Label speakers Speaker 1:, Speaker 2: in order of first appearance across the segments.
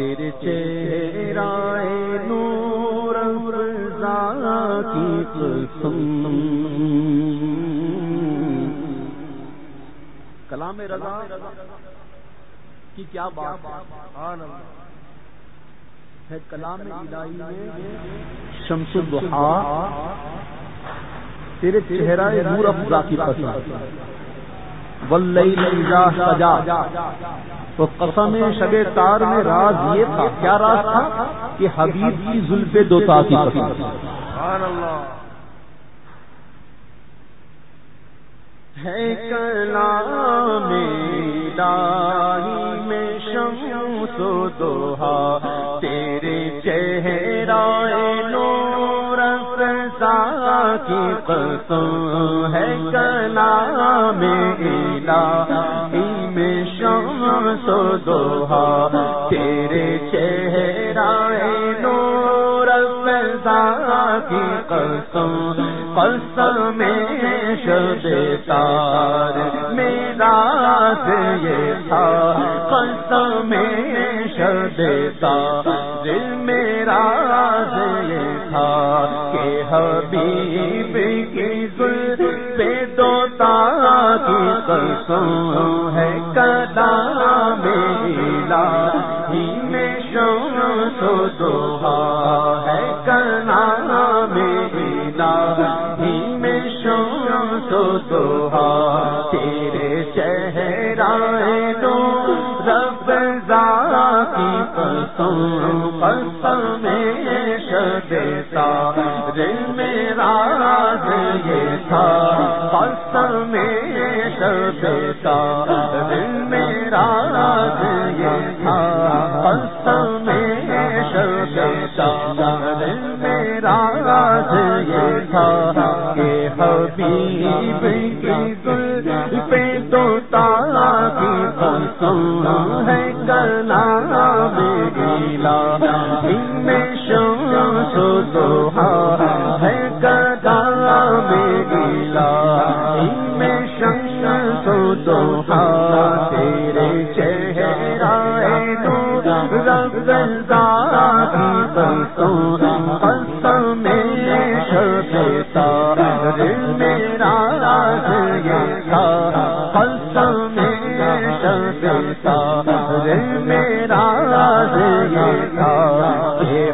Speaker 1: تیرے چہرہ نور رضا کی قسم۔ کلام رضا کی کیا بات ہے کلام الہی میں شمس الضحا۔ تیرے چہرہ نور افزا کی قسم۔ واللیل اذا سجا۔ تو قسم شب تار میں راز یہ تھا، کیا راز تھا؟ کہ حبیب کی زلف دوتا کی ہے کلام الہی میں شمس و دوہا، تیرے چہرہ نور فضا کی قسم ہے کلام الہی۔ میں دوہا، تیرے چہرہ نور فضا کی قسم قسم میں شب تار، میرا یہ تھا۔ قسم میں شب تار میرا یہ تھا کہ حبیب کی گل پہ دو دوتا کی قسم۔ شمس دوہا، تیرے چہرہ دو رب کی قسم قسم شدتا رے میرا یہ تھا، قسم شدتا رے میرا یہ تھا، قسم شدتا رے میرا یہ تھا۔ پہ تو تالا کی ہے کلا میلا میں ہے میں تیرے چہرہ کی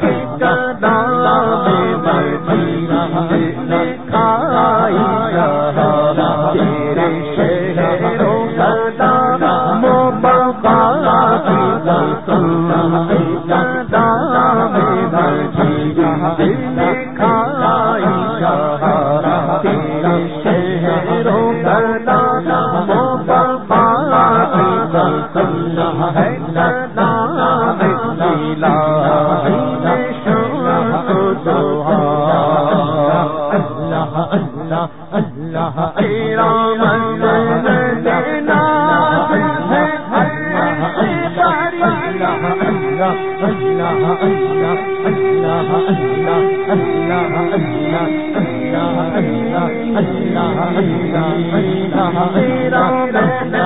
Speaker 1: پہلے اللہ اللہ اللہ اللہ اللہ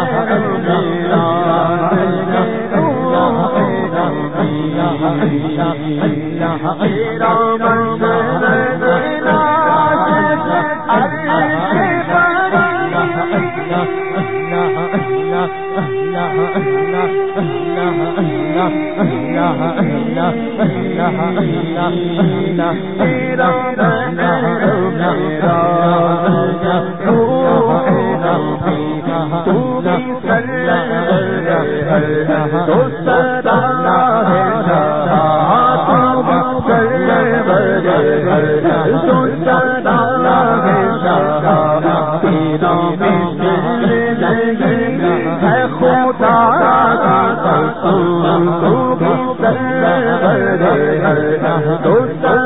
Speaker 1: سوچا ہے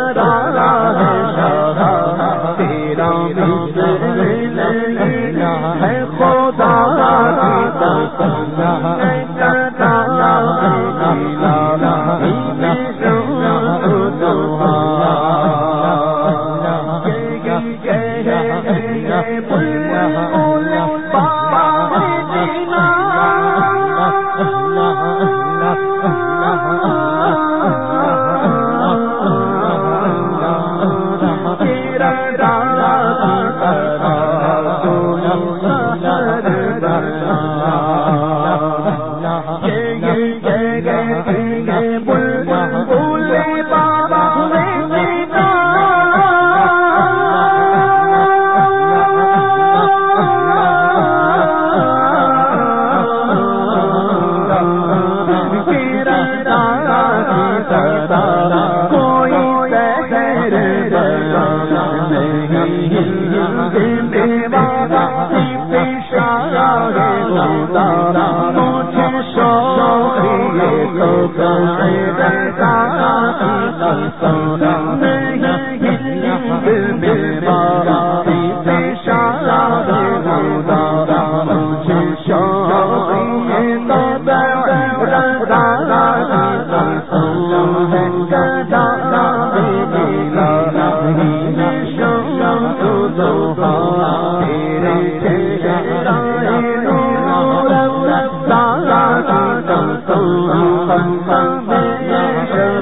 Speaker 1: سارا سارا سارا سارا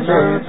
Speaker 2: گے